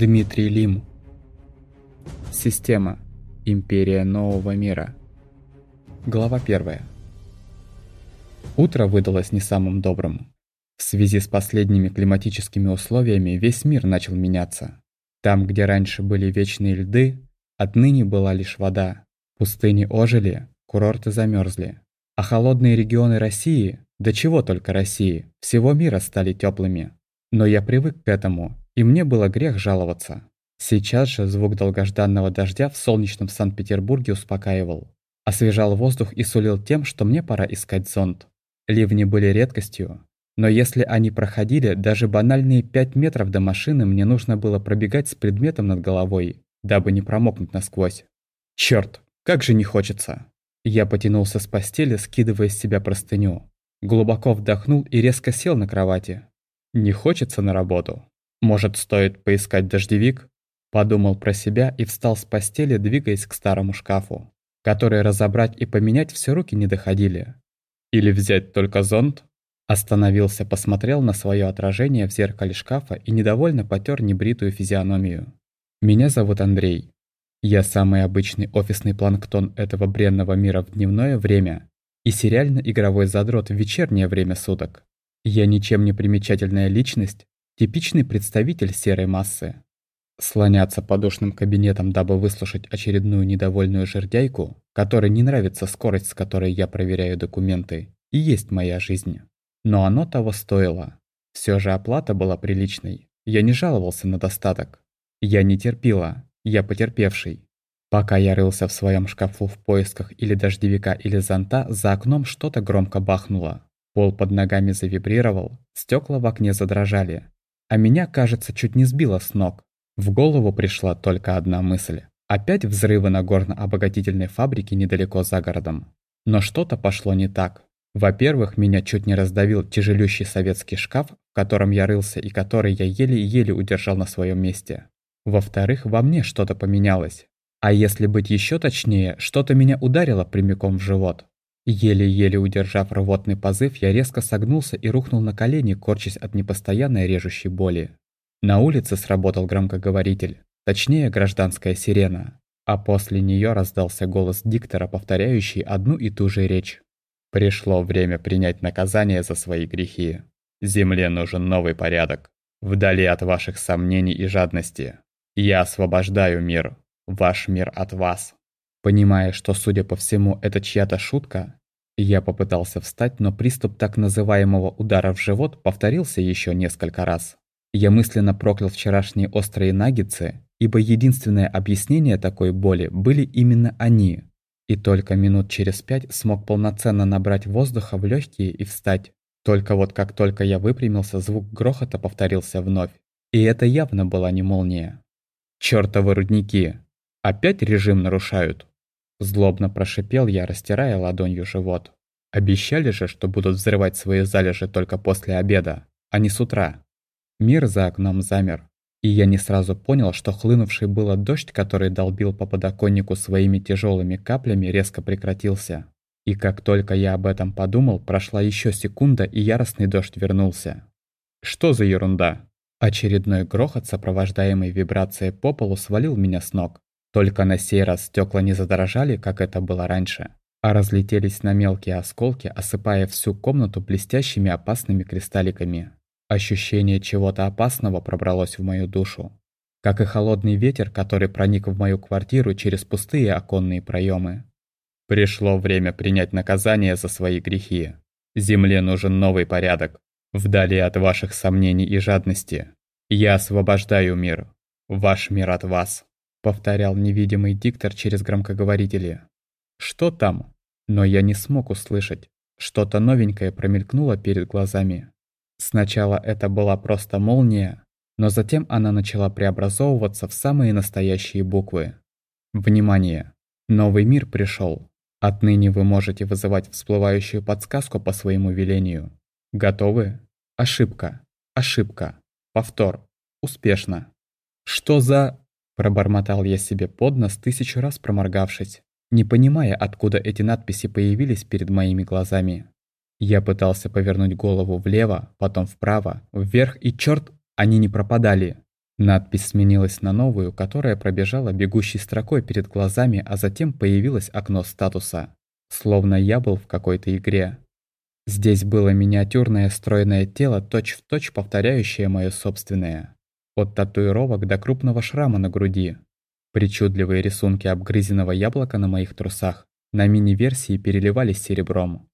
Дмитрий Лим. Система. Империя нового мира. Глава 1. Утро выдалось не самым добрым. В связи с последними климатическими условиями весь мир начал меняться. Там, где раньше были вечные льды, отныне была лишь вода. Пустыни ожили, курорты замерзли. А холодные регионы России, да чего только России, всего мира стали теплыми. Но я привык к этому и мне было грех жаловаться. Сейчас же звук долгожданного дождя в солнечном Санкт-Петербурге успокаивал. Освежал воздух и сулил тем, что мне пора искать зонт. Ливни были редкостью, но если они проходили, даже банальные 5 метров до машины мне нужно было пробегать с предметом над головой, дабы не промокнуть насквозь. Черт, как же не хочется. Я потянулся с постели, скидывая с себя простыню. Глубоко вдохнул и резко сел на кровати. Не хочется на работу. Может, стоит поискать дождевик? Подумал про себя и встал с постели, двигаясь к старому шкафу, который разобрать и поменять все руки не доходили. Или взять только зонт? Остановился, посмотрел на свое отражение в зеркале шкафа и недовольно потер небритую физиономию. Меня зовут Андрей. Я самый обычный офисный планктон этого бренного мира в дневное время и сериально-игровой задрот в вечернее время суток. Я ничем не примечательная личность, Типичный представитель серой массы. Слоняться по душным кабинетам, дабы выслушать очередную недовольную жердяйку, которой не нравится скорость, с которой я проверяю документы, и есть моя жизнь. Но оно того стоило. Все же оплата была приличной. Я не жаловался на достаток. Я не терпила. Я потерпевший. Пока я рылся в своем шкафу в поисках или дождевика, или зонта, за окном что-то громко бахнуло. Пол под ногами завибрировал, стекла в окне задрожали, а меня, кажется, чуть не сбило с ног. В голову пришла только одна мысль. Опять взрывы на горно-обогатительной фабрике недалеко за городом. Но что-то пошло не так. Во-первых, меня чуть не раздавил тяжелющий советский шкаф, в котором я рылся и который я еле-еле удержал на своем месте. Во-вторых, во мне что-то поменялось. А если быть еще точнее, что-то меня ударило прямиком в живот. Еле-еле удержав рвотный позыв, я резко согнулся и рухнул на колени, корчась от непостоянной режущей боли. На улице сработал громкоговоритель, точнее гражданская сирена, а после нее раздался голос диктора, повторяющий одну и ту же речь. «Пришло время принять наказание за свои грехи. Земле нужен новый порядок, вдали от ваших сомнений и жадности. Я освобождаю мир, ваш мир от вас». Понимая, что, судя по всему, это чья-то шутка, я попытался встать, но приступ так называемого удара в живот повторился еще несколько раз. Я мысленно проклял вчерашние острые наггетсы, ибо единственное объяснение такой боли были именно они. И только минут через пять смог полноценно набрать воздуха в легкие и встать. Только вот как только я выпрямился, звук грохота повторился вновь. И это явно была не молния. Чёртовы рудники! Опять режим нарушают. Злобно прошипел я, растирая ладонью живот. Обещали же, что будут взрывать свои залежи только после обеда, а не с утра. Мир за окном замер, и я не сразу понял, что хлынувший было дождь, который долбил по подоконнику своими тяжелыми каплями, резко прекратился. И как только я об этом подумал, прошла еще секунда, и яростный дождь вернулся. Что за ерунда? Очередной грохот, сопровождаемый вибрацией по полу, свалил меня с ног. Только на сей раз стекла не задрожали, как это было раньше, а разлетелись на мелкие осколки, осыпая всю комнату блестящими опасными кристалликами. Ощущение чего-то опасного пробралось в мою душу, как и холодный ветер, который проник в мою квартиру через пустые оконные проемы. Пришло время принять наказание за свои грехи. Земле нужен новый порядок, вдали от ваших сомнений и жадности. Я освобождаю мир, ваш мир от вас. Повторял невидимый диктор через громкоговорители. Что там? Но я не смог услышать. Что-то новенькое промелькнуло перед глазами. Сначала это была просто молния, но затем она начала преобразовываться в самые настоящие буквы. Внимание! Новый мир пришел. Отныне вы можете вызывать всплывающую подсказку по своему велению. Готовы? Ошибка. Ошибка. Повтор. Успешно. Что за... Пробормотал я себе под нос, тысячу раз проморгавшись, не понимая, откуда эти надписи появились перед моими глазами. Я пытался повернуть голову влево, потом вправо, вверх, и черт, они не пропадали. Надпись сменилась на новую, которая пробежала бегущей строкой перед глазами, а затем появилось окно статуса. Словно я был в какой-то игре. Здесь было миниатюрное стройное тело, точь-в-точь точь повторяющее мое собственное. От татуировок до крупного шрама на груди. Причудливые рисунки обгрызенного яблока на моих трусах на мини-версии переливались серебром.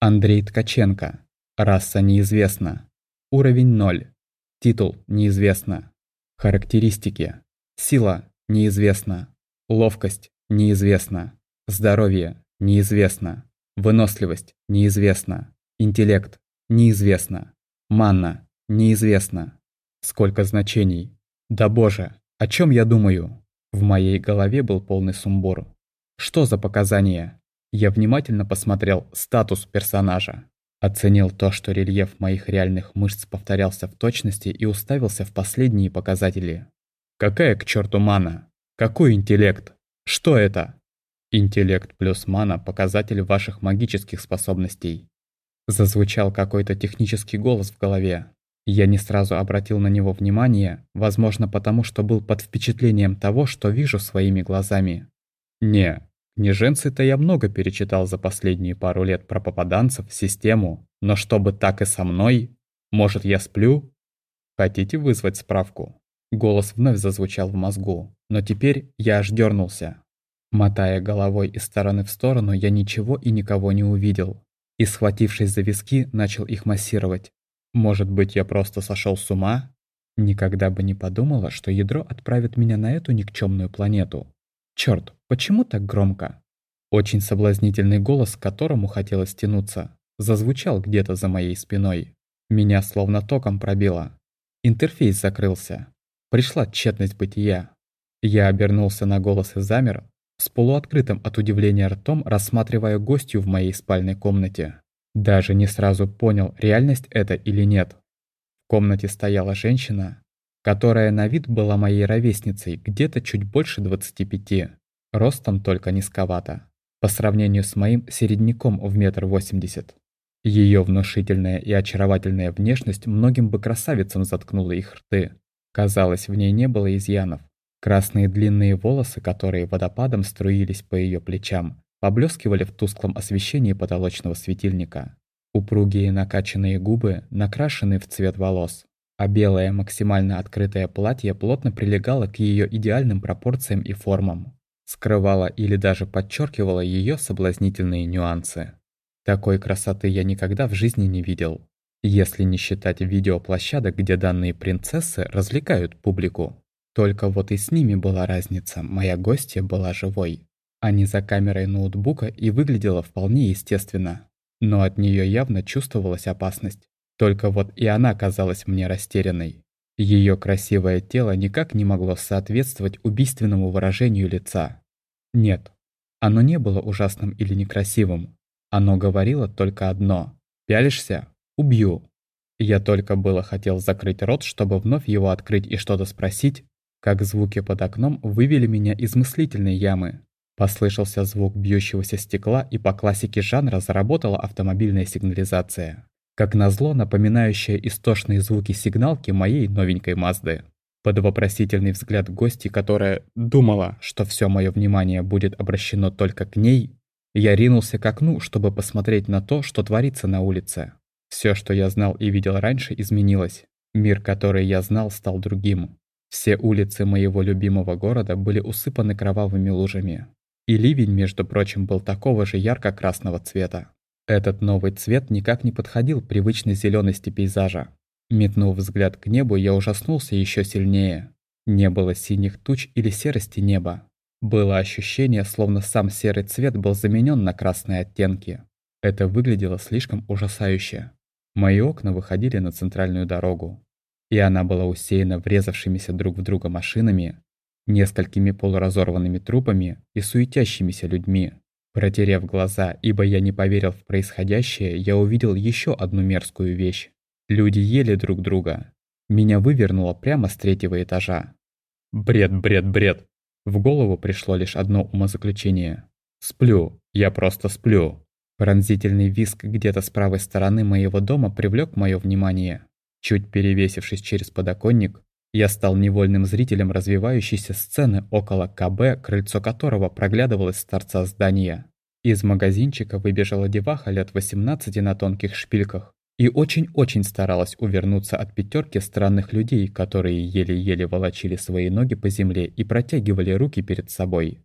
Андрей Ткаченко. Раса неизвестна. Уровень 0. Титул неизвестно. Характеристики. Сила неизвестна. Ловкость неизвестна. Здоровье неизвестно. Выносливость неизвестна. Интеллект неизвестно. Манна неизвестно. Сколько значений. Да боже, о чем я думаю? В моей голове был полный сумбур. Что за показания? Я внимательно посмотрел статус персонажа. Оценил то, что рельеф моих реальных мышц повторялся в точности и уставился в последние показатели. Какая к черту мана? Какой интеллект? Что это? Интеллект плюс мана – показатель ваших магических способностей. Зазвучал какой-то технический голос в голове. Я не сразу обратил на него внимание, возможно потому, что был под впечатлением того, что вижу своими глазами. Не, книженцы-то я много перечитал за последние пару лет про попаданцев, систему, но чтобы так и со мной? Может, я сплю? Хотите вызвать справку? Голос вновь зазвучал в мозгу, но теперь я аж дернулся. Мотая головой из стороны в сторону, я ничего и никого не увидел. И, схватившись за виски, начал их массировать. Может быть, я просто сошел с ума? Никогда бы не подумала, что ядро отправит меня на эту никчемную планету. Черт, почему так громко? Очень соблазнительный голос, к которому хотелось тянуться, зазвучал где-то за моей спиной. Меня словно током пробило. Интерфейс закрылся. Пришла тщетность бытия. Я обернулся на голос и замер, с полуоткрытым от удивления ртом рассматривая гостью в моей спальной комнате. Даже не сразу понял, реальность это или нет. В комнате стояла женщина, которая на вид была моей ровесницей, где-то чуть больше 25, ростом только низковато, по сравнению с моим середняком в метр восемьдесят. Ее внушительная и очаровательная внешность многим бы красавицам заткнула их рты. Казалось, в ней не было изъянов. Красные длинные волосы, которые водопадом струились по ее плечам, поблескивали в тусклом освещении потолочного светильника. Упругие накачанные губы накрашены в цвет волос, а белое максимально открытое платье плотно прилегало к ее идеальным пропорциям и формам, скрывало или даже подчеркивало ее соблазнительные нюансы. Такой красоты я никогда в жизни не видел, если не считать видеоплощадок, где данные принцессы развлекают публику. Только вот и с ними была разница, моя гостья была живой а не за камерой ноутбука и выглядела вполне естественно. Но от нее явно чувствовалась опасность. Только вот и она казалась мне растерянной. Ее красивое тело никак не могло соответствовать убийственному выражению лица. Нет, оно не было ужасным или некрасивым. Оно говорило только одно. «Пялишься? Убью!» Я только было хотел закрыть рот, чтобы вновь его открыть и что-то спросить, как звуки под окном вывели меня из мыслительной ямы. Послышался звук бьющегося стекла, и по классике жанра заработала автомобильная сигнализация. Как назло, напоминающая истошные звуки сигналки моей новенькой Мазды. Под вопросительный взгляд гости, которая думала, что все мое внимание будет обращено только к ней, я ринулся к окну, чтобы посмотреть на то, что творится на улице. Все, что я знал и видел раньше, изменилось. Мир, который я знал, стал другим. Все улицы моего любимого города были усыпаны кровавыми лужами. И ливень, между прочим, был такого же ярко-красного цвета. Этот новый цвет никак не подходил привычной зелености пейзажа. Метнув взгляд к небу, я ужаснулся еще сильнее. Не было синих туч или серости неба. Было ощущение, словно сам серый цвет был заменен на красные оттенки. Это выглядело слишком ужасающе. Мои окна выходили на центральную дорогу. И она была усеяна врезавшимися друг в друга машинами, несколькими полуразорванными трупами и суетящимися людьми. Протерев глаза, ибо я не поверил в происходящее, я увидел еще одну мерзкую вещь. Люди ели друг друга. Меня вывернуло прямо с третьего этажа. Бред, бред, бред. В голову пришло лишь одно умозаключение. Сплю, я просто сплю. Пронзительный виск где-то с правой стороны моего дома привлек мое внимание. Чуть перевесившись через подоконник, Я стал невольным зрителем развивающейся сцены около КБ, крыльцо которого проглядывалось с торца здания. Из магазинчика выбежала деваха лет 18 на тонких шпильках и очень-очень старалась увернуться от пятерки странных людей, которые еле-еле волочили свои ноги по земле и протягивали руки перед собой.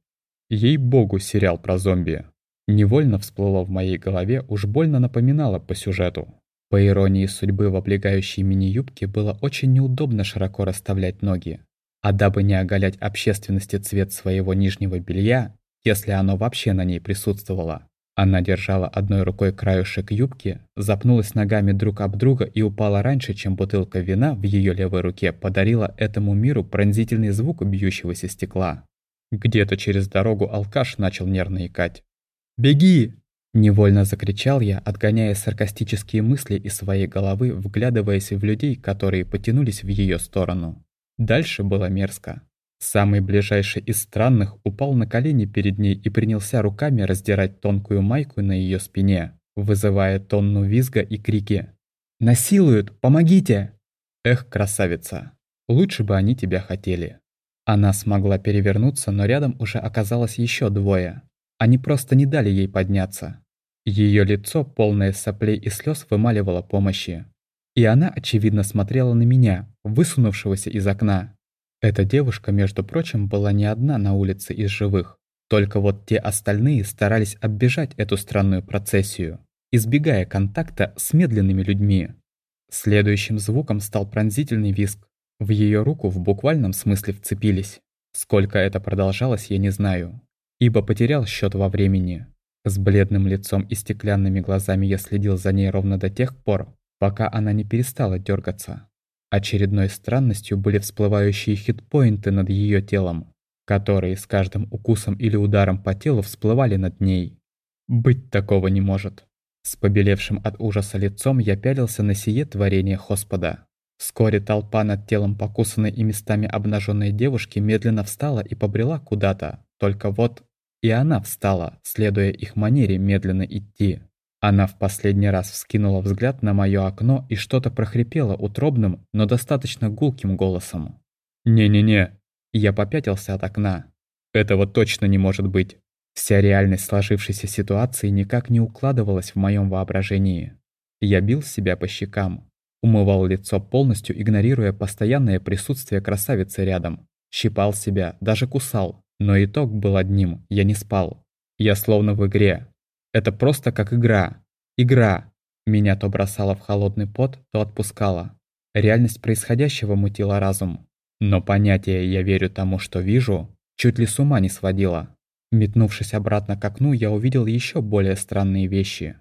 Ей-богу, сериал про зомби. Невольно всплыло в моей голове, уж больно напоминало по сюжету. По иронии судьбы в облегающей мини-юбке было очень неудобно широко расставлять ноги. А дабы не оголять общественности цвет своего нижнего белья, если оно вообще на ней присутствовало, она держала одной рукой краюшек юбки, запнулась ногами друг об друга и упала раньше, чем бутылка вина в ее левой руке подарила этому миру пронзительный звук бьющегося стекла. Где-то через дорогу алкаш начал нервно икать. «Беги!» Невольно закричал я, отгоняя саркастические мысли из своей головы, вглядываясь в людей, которые потянулись в ее сторону. Дальше было мерзко. Самый ближайший из странных упал на колени перед ней и принялся руками раздирать тонкую майку на ее спине, вызывая тонну визга и крики. «Насилуют! Помогите!» Эх, красавица! Лучше бы они тебя хотели. Она смогла перевернуться, но рядом уже оказалось еще двое. Они просто не дали ей подняться. Ее лицо, полное соплей и слез, вымаливало помощи. И она, очевидно, смотрела на меня, высунувшегося из окна. Эта девушка, между прочим, была не одна на улице из живых. Только вот те остальные старались оббежать эту странную процессию, избегая контакта с медленными людьми. Следующим звуком стал пронзительный визг. В ее руку в буквальном смысле вцепились. Сколько это продолжалось, я не знаю ибо потерял счет во времени. С бледным лицом и стеклянными глазами я следил за ней ровно до тех пор, пока она не перестала дергаться. Очередной странностью были всплывающие хитпоинты над ее телом, которые с каждым укусом или ударом по телу всплывали над ней. Быть такого не может. С побелевшим от ужаса лицом я пялился на сие творение Господа. Вскоре толпа над телом покусанной и местами обнаженной девушки медленно встала и побрела куда-то. Только вот и она встала, следуя их манере медленно идти. Она в последний раз вскинула взгляд на мое окно и что-то прохрипела утробным, но достаточно гулким голосом. «Не-не-не!» Я попятился от окна. «Этого точно не может быть!» Вся реальность сложившейся ситуации никак не укладывалась в моем воображении. Я бил себя по щекам, умывал лицо полностью, игнорируя постоянное присутствие красавицы рядом, щипал себя, даже кусал, но итог был одним – я не спал. Я словно в игре. Это просто как игра. Игра. Меня то бросало в холодный пот, то отпускало. Реальность происходящего мутила разум. Но понятие «я верю тому, что вижу» чуть ли с ума не сводило. Метнувшись обратно к окну, я увидел еще более странные вещи.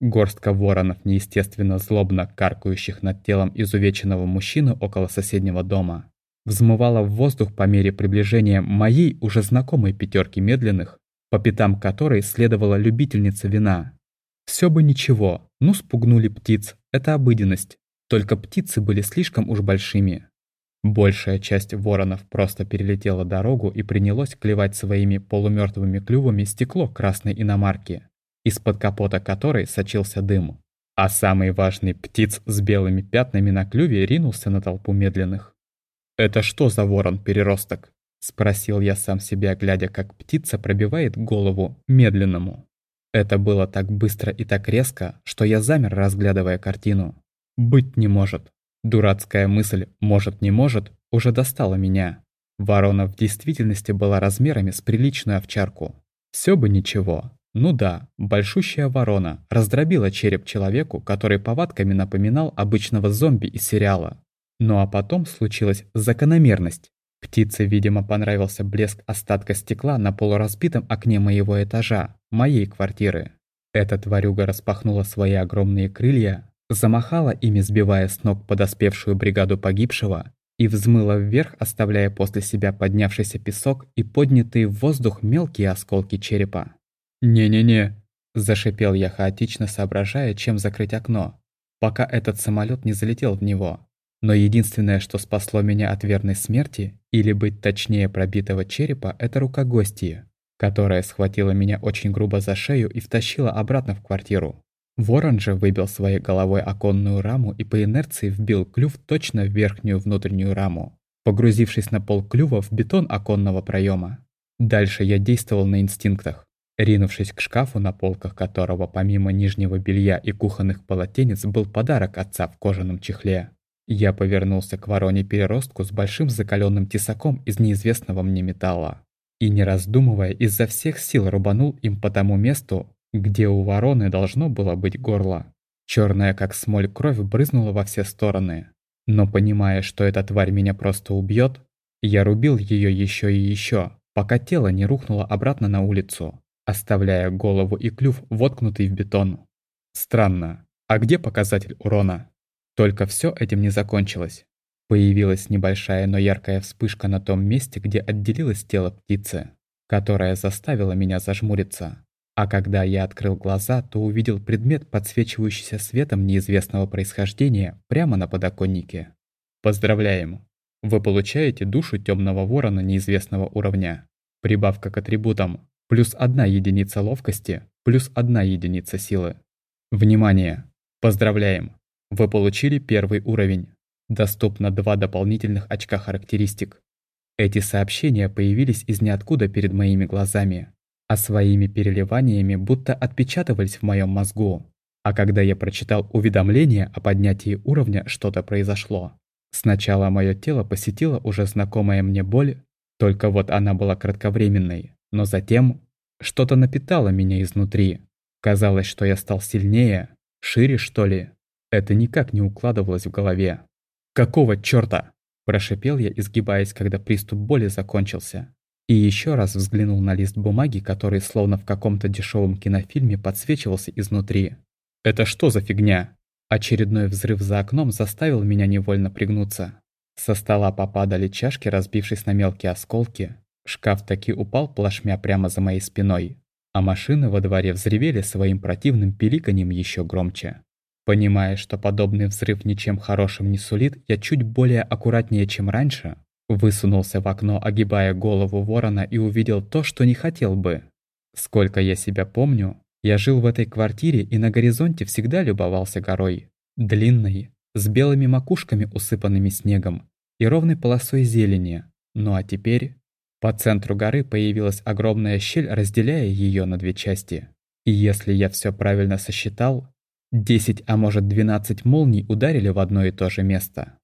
Горстка воронов, неестественно злобно каркающих над телом изувеченного мужчины около соседнего дома взмывала в воздух по мере приближения моей уже знакомой пятерки медленных, по пятам которой следовала любительница вина. Все бы ничего, ну спугнули птиц, это обыденность, только птицы были слишком уж большими. Большая часть воронов просто перелетела дорогу и принялось клевать своими полумертвыми клювами стекло красной иномарки, из-под капота которой сочился дым. А самый важный птиц с белыми пятнами на клюве ринулся на толпу медленных. «Это что за ворон-переросток?» — спросил я сам себя, глядя, как птица пробивает голову медленному. Это было так быстро и так резко, что я замер, разглядывая картину. «Быть не может». Дурацкая мысль «может, не может» уже достала меня. Ворона в действительности была размерами с приличную овчарку. Все бы ничего. Ну да, большущая ворона раздробила череп человеку, который повадками напоминал обычного зомби из сериала. Ну а потом случилась закономерность. Птице, видимо, понравился блеск остатка стекла на полуразбитом окне моего этажа, моей квартиры. Эта тварюга распахнула свои огромные крылья, замахала ими, сбивая с ног подоспевшую бригаду погибшего, и взмыла вверх, оставляя после себя поднявшийся песок и поднятые в воздух мелкие осколки черепа. «Не-не-не», – зашипел я хаотично, соображая, чем закрыть окно, пока этот самолет не залетел в него. Но единственное, что спасло меня от верной смерти, или быть точнее пробитого черепа, это рука гостья, которая схватила меня очень грубо за шею и втащила обратно в квартиру. Ворон же выбил своей головой оконную раму и по инерции вбил клюв точно в верхнюю внутреннюю раму, погрузившись на пол клюва в бетон оконного проема. Дальше я действовал на инстинктах, ринувшись к шкафу, на полках которого помимо нижнего белья и кухонных полотенец был подарок отца в кожаном чехле. Я повернулся к вороне-переростку с большим закаленным тесаком из неизвестного мне металла и, не раздумывая, изо всех сил рубанул им по тому месту, где у вороны должно было быть горло. Черная, как смоль, кровь брызнула во все стороны. Но понимая, что эта тварь меня просто убьет, я рубил ее еще и еще, пока тело не рухнуло обратно на улицу, оставляя голову и клюв воткнутый в бетон. Странно, а где показатель урона? Только все этим не закончилось. Появилась небольшая, но яркая вспышка на том месте, где отделилось тело птицы, которая заставила меня зажмуриться. А когда я открыл глаза, то увидел предмет, подсвечивающийся светом неизвестного происхождения, прямо на подоконнике. Поздравляем! Вы получаете душу темного ворона неизвестного уровня. Прибавка к атрибутам плюс одна единица ловкости, плюс одна единица силы. Внимание! Поздравляем! Вы получили первый уровень. Доступно два дополнительных очка характеристик. Эти сообщения появились из ниоткуда перед моими глазами, а своими переливаниями будто отпечатывались в моем мозгу. А когда я прочитал уведомление о поднятии уровня, что-то произошло. Сначала мое тело посетило уже знакомая мне боль, только вот она была кратковременной, но затем что-то напитало меня изнутри. Казалось, что я стал сильнее, шире, что ли. Это никак не укладывалось в голове. «Какого чёрта?» – прошипел я, изгибаясь, когда приступ боли закончился. И еще раз взглянул на лист бумаги, который словно в каком-то дешевом кинофильме подсвечивался изнутри. «Это что за фигня?» Очередной взрыв за окном заставил меня невольно пригнуться. Со стола попадали чашки, разбившись на мелкие осколки. Шкаф таки упал плашмя прямо за моей спиной. А машины во дворе взревели своим противным пиликаньем еще громче. Понимая, что подобный взрыв ничем хорошим не сулит, я чуть более аккуратнее, чем раньше, Высунулся в окно, огибая голову ворона и увидел то, что не хотел бы. Сколько я себя помню, я жил в этой квартире и на горизонте всегда любовался горой. Длинной, с белыми макушками, усыпанными снегом, и ровной полосой зелени. Ну а теперь... По центру горы появилась огромная щель, разделяя ее на две части. И если я все правильно сосчитал, 10, а может 12 молний ударили в одно и то же место.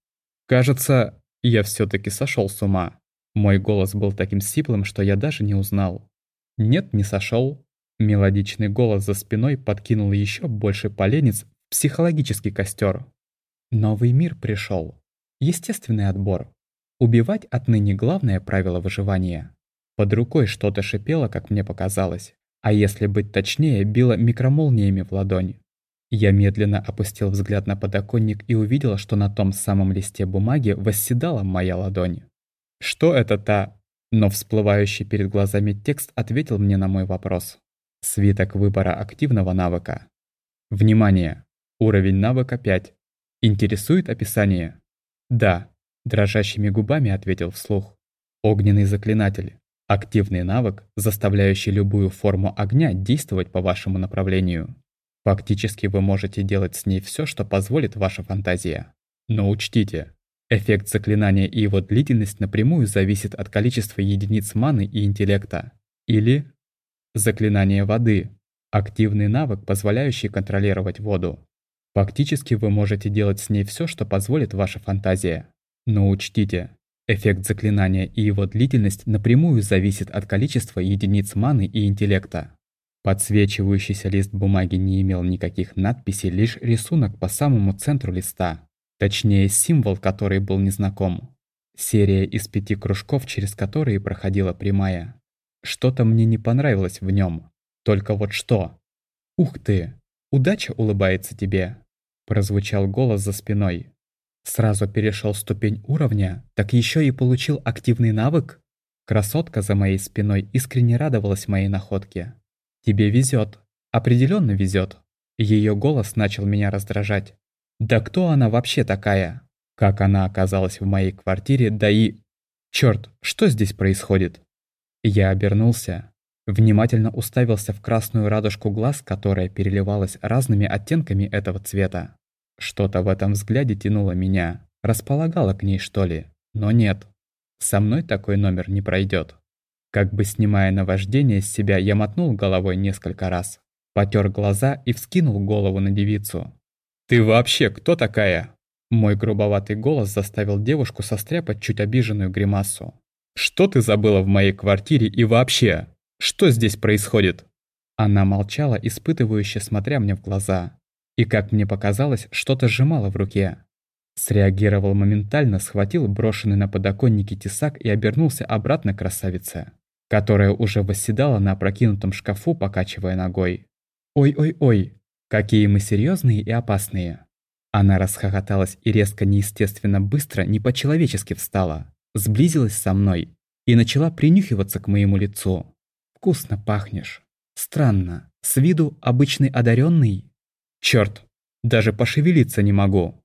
Кажется, я все-таки сошел с ума. Мой голос был таким сиплым, что я даже не узнал. Нет, не сошел. Мелодичный голос за спиной подкинул еще больше поленец в психологический костер. Новый мир пришел. Естественный отбор. Убивать отныне главное правило выживания. Под рукой что-то шипело, как мне показалось. А если быть точнее, било микромолниями в ладонь. Я медленно опустил взгляд на подоконник и увидел, что на том самом листе бумаги восседала моя ладонь. Что это та? Но всплывающий перед глазами текст ответил мне на мой вопрос. Свиток выбора активного навыка. Внимание! Уровень навыка 5. Интересует описание? Да. Дрожащими губами ответил вслух. Огненный заклинатель. Активный навык, заставляющий любую форму огня действовать по вашему направлению. Фактически вы можете делать с ней все, что позволит ваша фантазия. Но учтите, эффект заклинания и его длительность напрямую зависит от количества единиц маны и интеллекта. Или заклинание воды – активный навык, позволяющий контролировать воду. Фактически вы можете делать с ней все, что позволит ваша фантазия. Но учтите, эффект заклинания и его длительность напрямую зависит от количества единиц маны и интеллекта. Подсвечивающийся лист бумаги не имел никаких надписей, лишь рисунок по самому центру листа. Точнее, символ, который был незнаком. Серия из пяти кружков, через которые проходила прямая. Что-то мне не понравилось в нем. Только вот что. «Ух ты! Удача улыбается тебе!» Прозвучал голос за спиной. Сразу перешел ступень уровня, так еще и получил активный навык? Красотка за моей спиной искренне радовалась моей находке. Тебе везет. Определенно везет. Ее голос начал меня раздражать. Да кто она вообще такая? Как она оказалась в моей квартире, да и... Черт, что здесь происходит? Я обернулся. Внимательно уставился в красную радужку глаз, которая переливалась разными оттенками этого цвета. Что-то в этом взгляде тянуло меня, располагало к ней что ли, но нет. Со мной такой номер не пройдет. Как бы снимая наваждение с себя, я мотнул головой несколько раз, потер глаза и вскинул голову на девицу. «Ты вообще кто такая?» Мой грубоватый голос заставил девушку состряпать чуть обиженную гримасу. «Что ты забыла в моей квартире и вообще? Что здесь происходит?» Она молчала, испытывающе смотря мне в глаза. И, как мне показалось, что-то сжимала в руке. Среагировал моментально, схватил брошенный на подоконнике тесак и обернулся обратно к красавице, которая уже восседала на опрокинутом шкафу, покачивая ногой. «Ой-ой-ой, какие мы серьезные и опасные!» Она расхохоталась и резко, неестественно быстро, не по-человечески встала, сблизилась со мной и начала принюхиваться к моему лицу. «Вкусно пахнешь. Странно. С виду обычный одаренный. Черт, даже пошевелиться не могу.